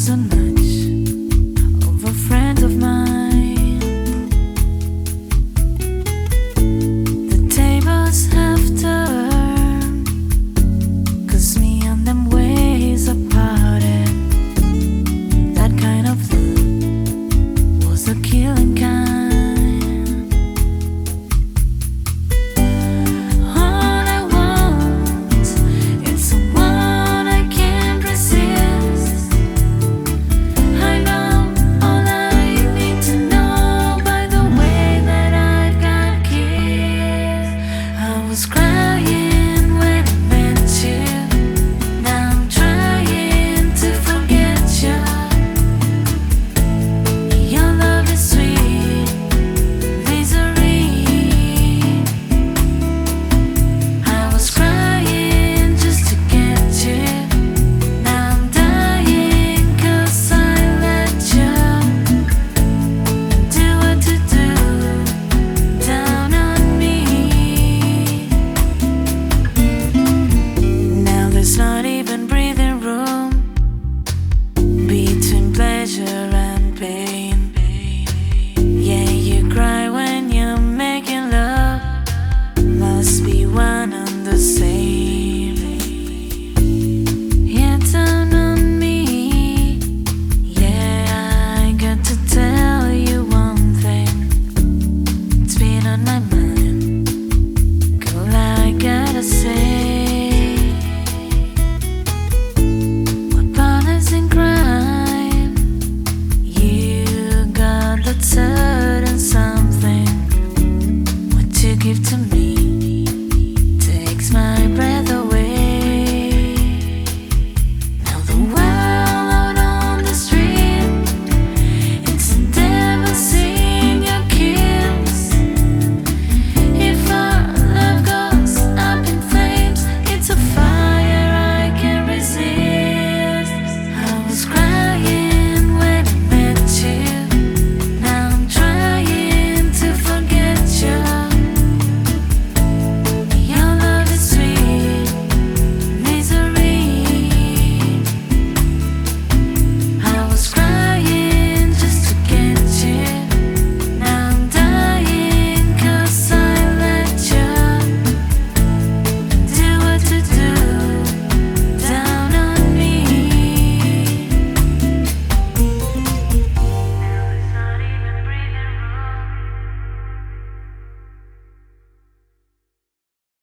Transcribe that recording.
was a of a friend of mine. The tables have me and them ways. That kind of was a killing.